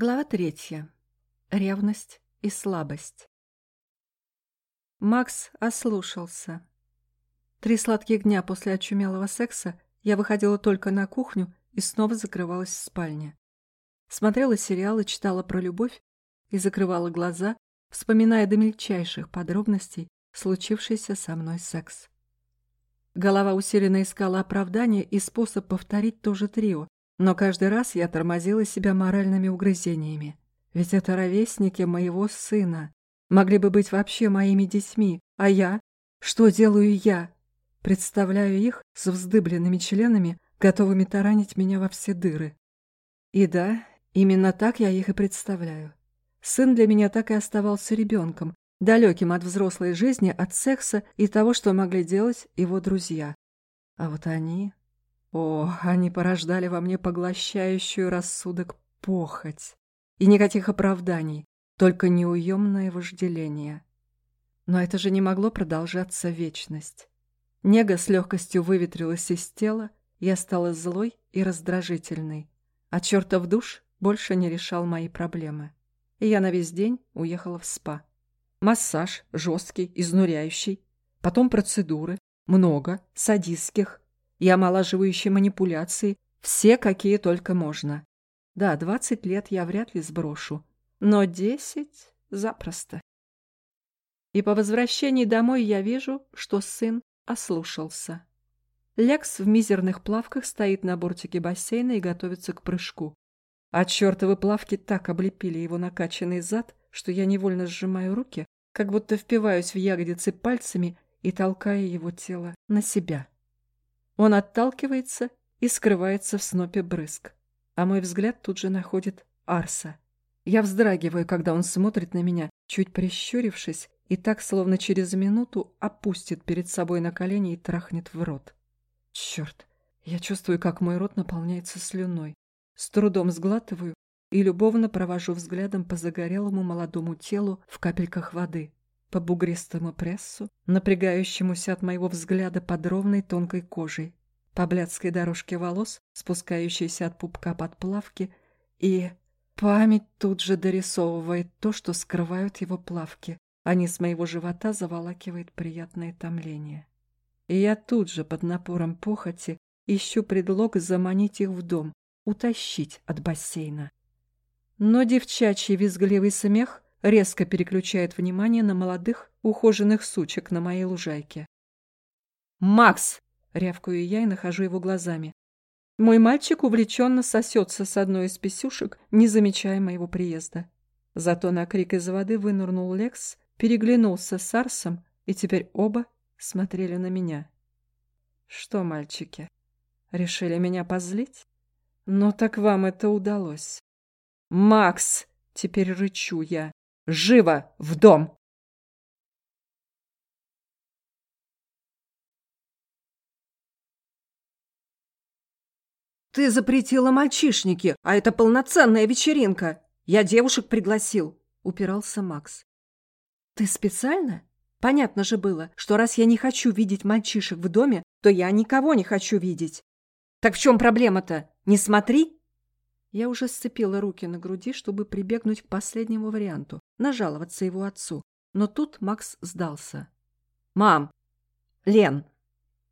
Глава третья. Ревность и слабость. Макс ослушался. Три сладких дня после очумелого секса я выходила только на кухню и снова закрывалась в спальне. Смотрела сериалы, читала про любовь и закрывала глаза, вспоминая до мельчайших подробностей случившийся со мной секс. Голова усиленно искала оправдание и способ повторить то же трио, но каждый раз я тормозила себя моральными угрызениями. Ведь это ровесники моего сына. Могли бы быть вообще моими детьми. А я? Что делаю я? Представляю их с вздыбленными членами, готовыми таранить меня во все дыры. И да, именно так я их и представляю. Сын для меня так и оставался ребенком, далеким от взрослой жизни, от секса и того, что могли делать его друзья. А вот они... О, они порождали во мне поглощающую рассудок похоть. И никаких оправданий, только неуемное вожделение. Но это же не могло продолжаться вечность. Нега с легкостью выветрилась из тела, я стала злой и раздражительной. А чертов душ больше не решал мои проблемы. И я на весь день уехала в спа. Массаж жесткий, изнуряющий. Потом процедуры. Много, садистских, и омолаживающие манипуляции, все, какие только можно. Да, двадцать лет я вряд ли сброшу, но десять запросто. И по возвращении домой я вижу, что сын ослушался. Лекс в мизерных плавках стоит на бортике бассейна и готовится к прыжку. А чертовы плавки так облепили его накачанный зад, что я невольно сжимаю руки, как будто впиваюсь в ягодицы пальцами и толкаю его тело на себя. Он отталкивается и скрывается в снопе брызг. А мой взгляд тут же находит Арса. Я вздрагиваю, когда он смотрит на меня, чуть прищурившись, и так, словно через минуту, опустит перед собой на колени и трахнет в рот. Черт, я чувствую, как мой рот наполняется слюной. С трудом сглатываю и любовно провожу взглядом по загорелому молодому телу в капельках воды, по бугристому прессу, напрягающемуся от моего взгляда под ровной тонкой кожей, по блядской дорожке волос, спускающейся от пупка под плавки, и память тут же дорисовывает то, что скрывают его плавки, а с моего живота заволакивает приятное томление. И я тут же под напором похоти ищу предлог заманить их в дом, утащить от бассейна. Но девчачий визгливый смех резко переключает внимание на молодых, ухоженных сучек на моей лужайке. «Макс!» Рявкаю я и нахожу его глазами. Мой мальчик увлеченно сосется с одной из писюшек, не замечая моего приезда. Зато на крик из воды вынырнул Лекс, переглянулся с Арсом, и теперь оба смотрели на меня. Что, мальчики, решили меня позлить? Ну так вам это удалось. Макс, теперь рычу я. Живо в дом! «Ты запретила мальчишники, а это полноценная вечеринка. Я девушек пригласил», — упирался Макс. «Ты специально? Понятно же было, что раз я не хочу видеть мальчишек в доме, то я никого не хочу видеть. Так в чем проблема-то? Не смотри!» Я уже сцепила руки на груди, чтобы прибегнуть к последнему варианту, нажаловаться его отцу. Но тут Макс сдался. «Мам! Лен!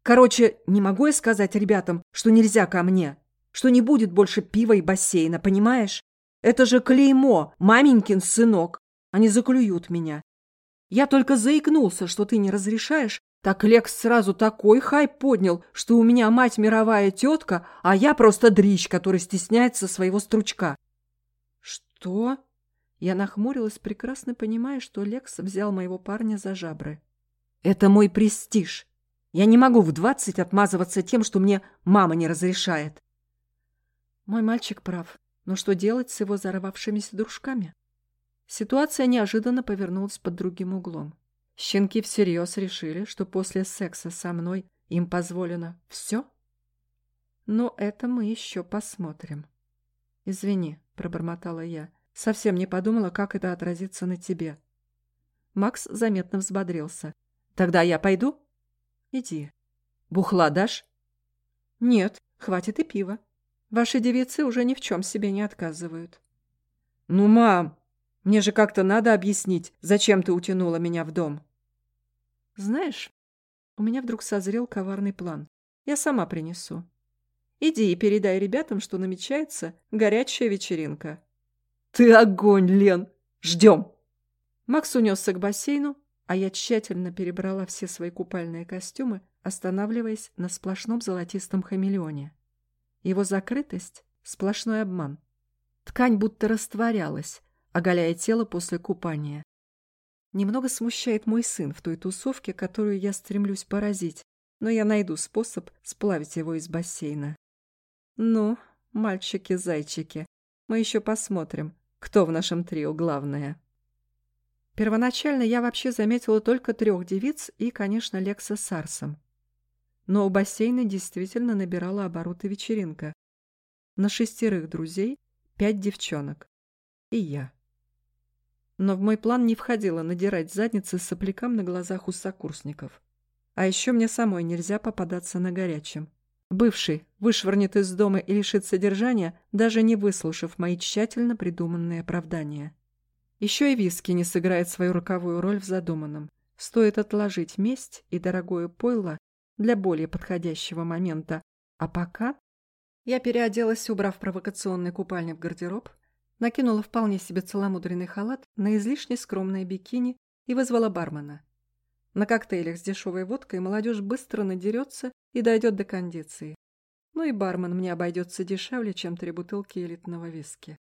Короче, не могу я сказать ребятам, что нельзя ко мне что не будет больше пива и бассейна, понимаешь? Это же клеймо, маменькин сынок. Они заклюют меня. Я только заикнулся, что ты не разрешаешь, так Лекс сразу такой хайп поднял, что у меня мать мировая тетка, а я просто дрищ, который стесняется своего стручка. Что? Я нахмурилась, прекрасно понимая, что Лекс взял моего парня за жабры. Это мой престиж. Я не могу в двадцать отмазываться тем, что мне мама не разрешает. Мой мальчик прав. Но что делать с его взорвавшимися дружками? Ситуация неожиданно повернулась под другим углом. Щенки всерьез решили, что после секса со мной им позволено все? Но это мы еще посмотрим. «Извини», — пробормотала я, — «совсем не подумала, как это отразится на тебе». Макс заметно взбодрился. «Тогда я пойду?» «Иди». «Бухла дашь?» «Нет, хватит и пива. Ваши девицы уже ни в чем себе не отказывают. «Ну, мам, мне же как-то надо объяснить, зачем ты утянула меня в дом». «Знаешь, у меня вдруг созрел коварный план. Я сама принесу. Иди и передай ребятам, что намечается горячая вечеринка». «Ты огонь, Лен! Ждем!» Макс унесся к бассейну, а я тщательно перебрала все свои купальные костюмы, останавливаясь на сплошном золотистом хамелеоне. Его закрытость — сплошной обман. Ткань будто растворялась, оголяя тело после купания. Немного смущает мой сын в той тусовке, которую я стремлюсь поразить, но я найду способ сплавить его из бассейна. Ну, мальчики-зайчики, мы еще посмотрим, кто в нашем трио главное. Первоначально я вообще заметила только трех девиц и, конечно, Лекса с Арсом. Но у бассейна действительно набирала обороты вечеринка. На шестерых друзей пять девчонок. И я. Но в мой план не входило надирать задницы соплякам на глазах у сокурсников. А еще мне самой нельзя попадаться на горячем. Бывший вышвырнет из дома и лишит содержания, даже не выслушав мои тщательно придуманные оправдания. Еще и виски не сыграет свою роковую роль в задуманном. Стоит отложить месть и дорогое пойло для более подходящего момента. А пока... Я переоделась, убрав провокационный купальник в гардероб, накинула вполне себе целомудренный халат на излишне скромное бикини и вызвала бармена. На коктейлях с дешевой водкой молодежь быстро надерется и дойдет до кондиции. Ну и бармен мне обойдется дешевле, чем три бутылки элитного виски.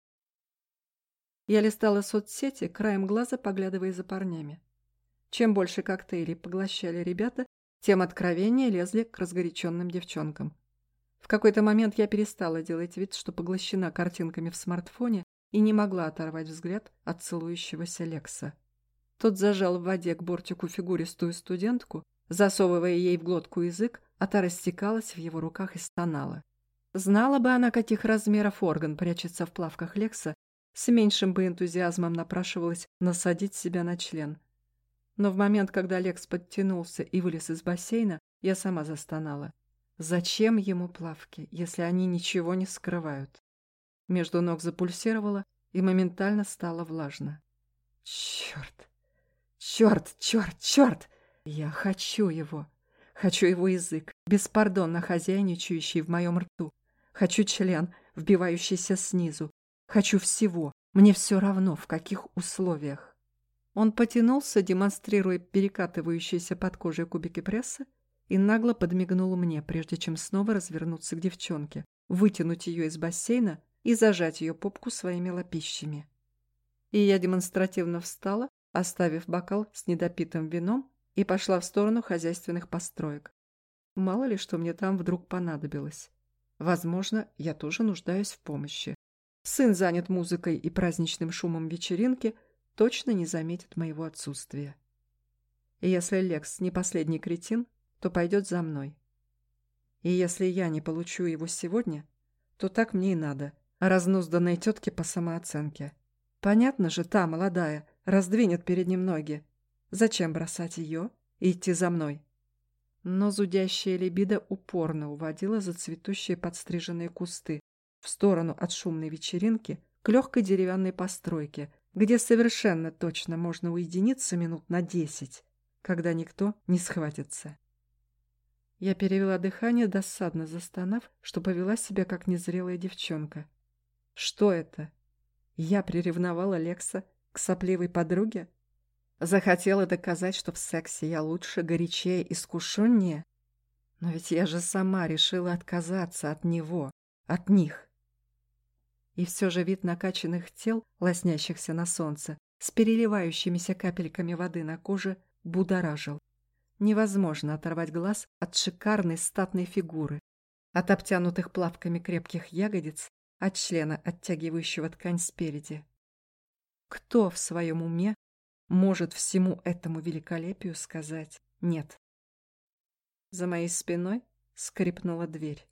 Я листала соцсети, краем глаза поглядывая за парнями. Чем больше коктейлей поглощали ребята, тем откровеннее лезли к разгоряченным девчонкам. В какой-то момент я перестала делать вид, что поглощена картинками в смартфоне и не могла оторвать взгляд от целующегося Лекса. Тот зажал в воде к бортику фигуристую студентку, засовывая ей в глотку язык, а та растекалась в его руках и стонала. Знала бы она, каких размеров орган прячется в плавках Лекса, с меньшим бы энтузиазмом напрашивалось насадить себя на член. Но в момент, когда Лекс подтянулся и вылез из бассейна, я сама застонала. Зачем ему плавки, если они ничего не скрывают? Между ног запульсировало и моментально стало влажно. Черт! Черт, черт, черт! Я хочу его. Хочу его язык, беспардонно хозяйничающий в моем рту. Хочу член, вбивающийся снизу, Хочу всего. Мне все равно, в каких условиях. Он потянулся, демонстрируя перекатывающиеся под кожей кубики пресса, и нагло подмигнул мне, прежде чем снова развернуться к девчонке, вытянуть ее из бассейна и зажать ее попку своими лапищами. И я демонстративно встала, оставив бокал с недопитым вином, и пошла в сторону хозяйственных построек. Мало ли, что мне там вдруг понадобилось. Возможно, я тоже нуждаюсь в помощи. Сын занят музыкой и праздничным шумом вечеринки, точно не заметит моего отсутствия. И если Лекс не последний кретин, то пойдет за мной. И если я не получу его сегодня, то так мне и надо, разнузданной тетке по самооценке. Понятно же, та, молодая, раздвинет перед ним ноги. Зачем бросать ее и идти за мной? Но зудящая либидо упорно уводила за цветущие подстриженные кусты, в сторону от шумной вечеринки к легкой деревянной постройке, где совершенно точно можно уединиться минут на десять, когда никто не схватится. Я перевела дыхание, досадно застонав, что повела себя как незрелая девчонка. Что это? Я приревновала Лекса к сопливой подруге? Захотела доказать, что в сексе я лучше, горячее, искушеннее? Но ведь я же сама решила отказаться от него, от них. И все же вид накачанных тел, лоснящихся на солнце, с переливающимися капельками воды на коже, будоражил. Невозможно оторвать глаз от шикарной статной фигуры, от обтянутых плавками крепких ягодиц, от члена, оттягивающего ткань спереди. Кто в своем уме может всему этому великолепию сказать «нет»? За моей спиной скрипнула дверь.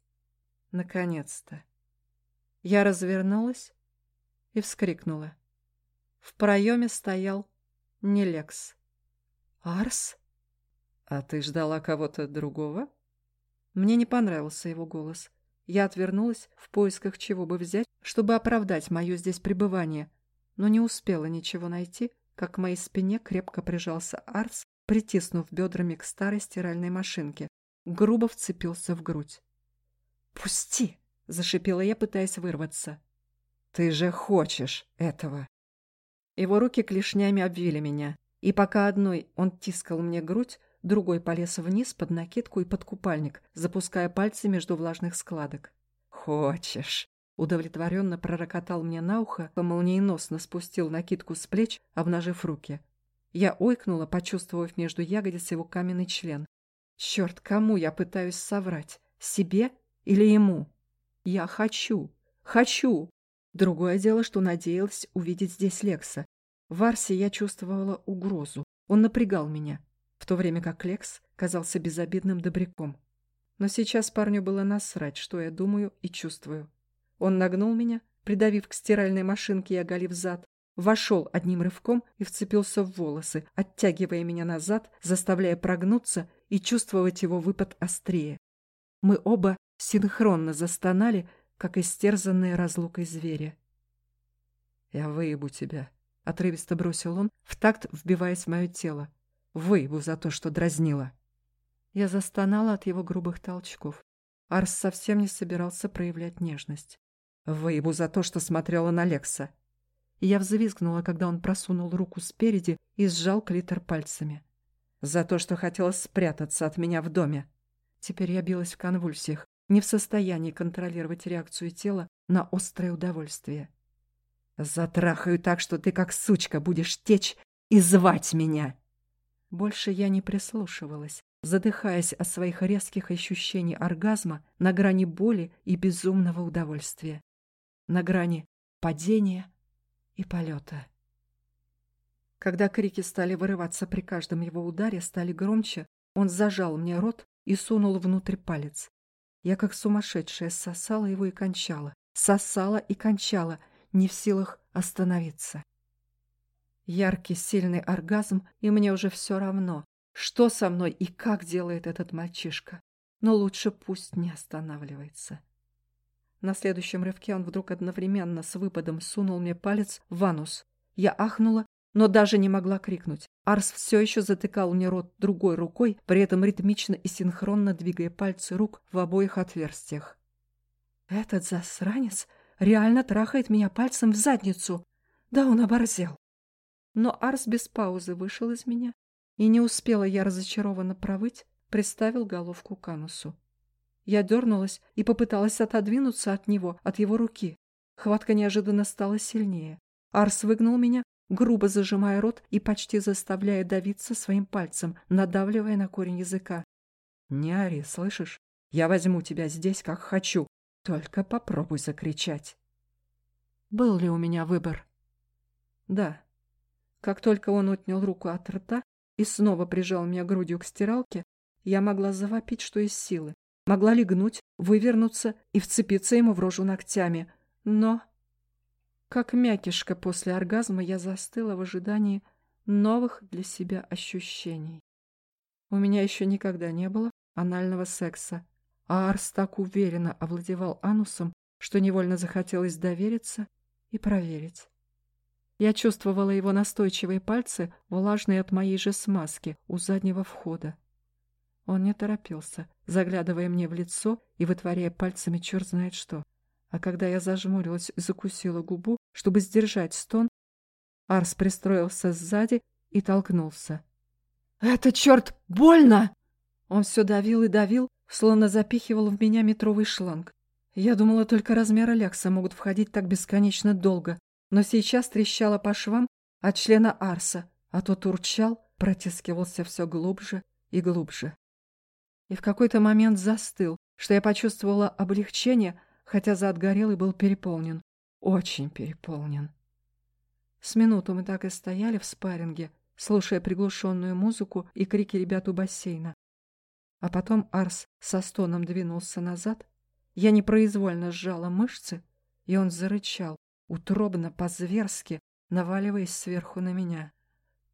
Наконец-то. Я развернулась и вскрикнула. В проеме стоял не Лекс. «Арс? А ты ждала кого-то другого?» Мне не понравился его голос. Я отвернулась в поисках чего бы взять, чтобы оправдать мое здесь пребывание. но не успела ничего найти, как к моей спине крепко прижался Арс, притиснув бедрами к старой стиральной машинке, грубо вцепился в грудь. «Пусти!» — зашипела я, пытаясь вырваться. «Ты же хочешь этого!» Его руки клешнями обвили меня, и пока одной он тискал мне грудь, другой полез вниз под накидку и под купальник, запуская пальцы между влажных складок. «Хочешь!» — удовлетворенно пророкотал мне на ухо, молниеносно спустил накидку с плеч, обнажив руки. Я ойкнула, почувствовав между ягодиц его каменный член. Черт, кому я пытаюсь соврать? Себе или ему? Я хочу, хочу. Другое дело, что надеялась увидеть здесь Лекса. В Арсе я чувствовала угрозу. Он напрягал меня, в то время как Лекс казался безобидным добряком. Но сейчас парню было насрать, что я думаю и чувствую. Он нагнул меня, придавив к стиральной машинке и оголив зад, вошел одним рывком и вцепился в волосы, оттягивая меня назад, заставляя прогнуться и чувствовать его выпад острее. Мы оба синхронно застонали, как истерзанные разлукой звери. «Я выебу тебя», — отрывисто бросил он, в такт вбиваясь в мое тело. «Выебу за то, что дразнила». Я застонала от его грубых толчков. Арс совсем не собирался проявлять нежность. «Выебу за то, что смотрела на Лекса». Я взвизгнула, когда он просунул руку спереди и сжал клитор пальцами. «За то, что хотела спрятаться от меня в доме». Теперь я билась в конвульсиях, не в состоянии контролировать реакцию тела на острое удовольствие. «Затрахаю так, что ты как сучка будешь течь и звать меня!» Больше я не прислушивалась, задыхаясь от своих резких ощущений оргазма на грани боли и безумного удовольствия. На грани падения и полета. Когда крики стали вырываться при каждом его ударе, стали громче, он зажал мне рот и сунул внутрь палец. Я как сумасшедшая сосала его и кончала, сосала и кончала, не в силах остановиться. Яркий, сильный оргазм, и мне уже все равно, что со мной и как делает этот мальчишка. Но лучше пусть не останавливается. На следующем рывке он вдруг одновременно с выпадом сунул мне палец в анус. Я ахнула, но даже не могла крикнуть. Арс все еще затыкал мне рот другой рукой, при этом ритмично и синхронно двигая пальцы рук в обоих отверстиях. Этот засранец реально трахает меня пальцем в задницу. Да он оборзел. Но Арс без паузы вышел из меня, и не успела я разочарованно провыть, приставил головку к анусу. Я дернулась и попыталась отодвинуться от него, от его руки. Хватка неожиданно стала сильнее. Арс выгнал меня, грубо зажимая рот и почти заставляя давиться своим пальцем, надавливая на корень языка. «Не ори, слышишь? Я возьму тебя здесь, как хочу. Только попробуй закричать». Был ли у меня выбор? Да. Как только он отнял руку от рта и снова прижал меня грудью к стиралке, я могла завопить, что из силы. Могла легнуть, вывернуться и вцепиться ему в рожу ногтями. Но, как мякишка после оргазма, я застыла в ожидании новых для себя ощущений. У меня еще никогда не было анального секса, а Арс так уверенно овладевал анусом, что невольно захотелось довериться и проверить. Я чувствовала его настойчивые пальцы, влажные от моей же смазки, у заднего входа. Он не торопился, заглядывая мне в лицо и вытворяя пальцами черт знает что. А когда я зажмурилась и закусила губу, чтобы сдержать стон, Арс пристроился сзади и толкнулся. «Это, черт, больно!» Он все давил и давил, словно запихивал в меня метровый шланг. Я думала, только размеры лякса могут входить так бесконечно долго, но сейчас трещала по швам от члена Арса, а тот урчал, протискивался все глубже и глубже и в какой-то момент застыл, что я почувствовала облегчение, хотя зад горел и был переполнен. Очень переполнен. С минуту мы так и стояли в спарринге, слушая приглушенную музыку и крики ребят у бассейна. А потом Арс со стоном двинулся назад. Я непроизвольно сжала мышцы, и он зарычал, утробно, по-зверски, наваливаясь сверху на меня.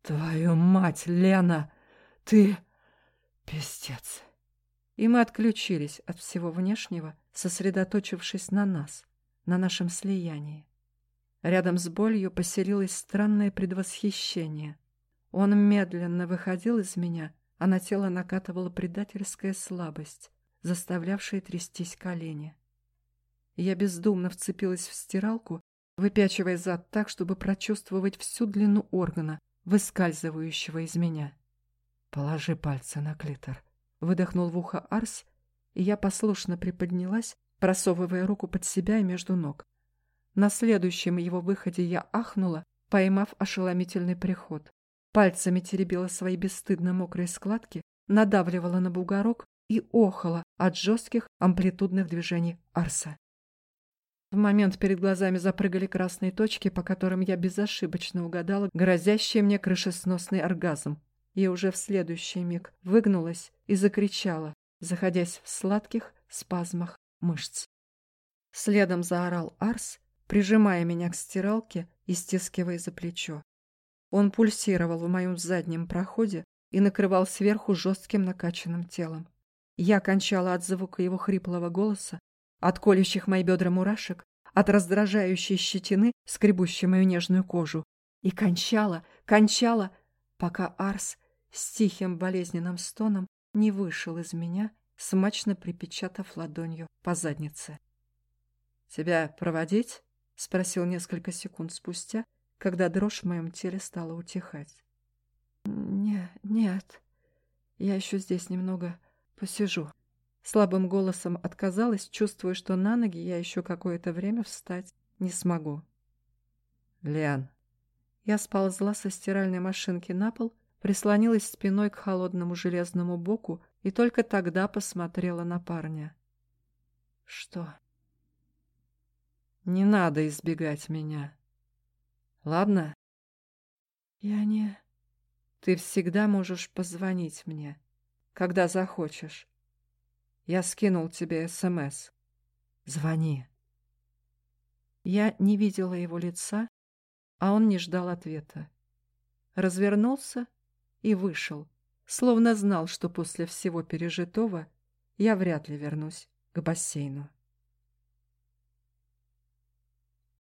«Твою мать, Лена! Ты... пиздец!» и мы отключились от всего внешнего, сосредоточившись на нас, на нашем слиянии. Рядом с болью поселилось странное предвосхищение. Он медленно выходил из меня, а на тело накатывала предательская слабость, заставлявшая трястись колени. Я бездумно вцепилась в стиралку, выпячивая зад так, чтобы прочувствовать всю длину органа, выскальзывающего из меня. «Положи пальцы на клитор», — выдохнул в ухо Арс, и я послушно приподнялась, просовывая руку под себя и между ног. На следующем его выходе я ахнула, поймав ошеломительный приход. Пальцами теребила свои бесстыдно мокрые складки, надавливала на бугорок и охала от жестких амплитудных движений Арса. В момент перед глазами запрыгали красные точки, по которым я безошибочно угадала грозящий мне крышесносный оргазм. И уже в следующий миг выгнулась и закричала, заходясь в сладких спазмах мышц. Следом заорал Арс, прижимая меня к стиралке и стискивая за плечо. Он пульсировал в моем заднем проходе и накрывал сверху жестким накачанным телом. Я кончала от звука его хриплого голоса, от колющих мои бедра мурашек, от раздражающей щетины, скребущей мою нежную кожу. И кончала, кончала, пока Арс с тихим болезненным стоном не вышел из меня, смачно припечатав ладонью по заднице. «Тебя проводить?» — спросил несколько секунд спустя, когда дрожь в моем теле стала утихать. «Не, нет, я еще здесь немного посижу». Слабым голосом отказалась, чувствуя, что на ноги я еще какое-то время встать не смогу. «Лиан». Я сползла со стиральной машинки на пол, прислонилась спиной к холодному железному боку и только тогда посмотрела на парня. «Что?» Не надо избегать меня. Ладно? Я не... Ты всегда можешь позвонить мне, когда захочешь. Я скинул тебе СМС. Звони. Я не видела его лица, а он не ждал ответа. Развернулся и вышел, словно знал, что после всего пережитого я вряд ли вернусь к бассейну.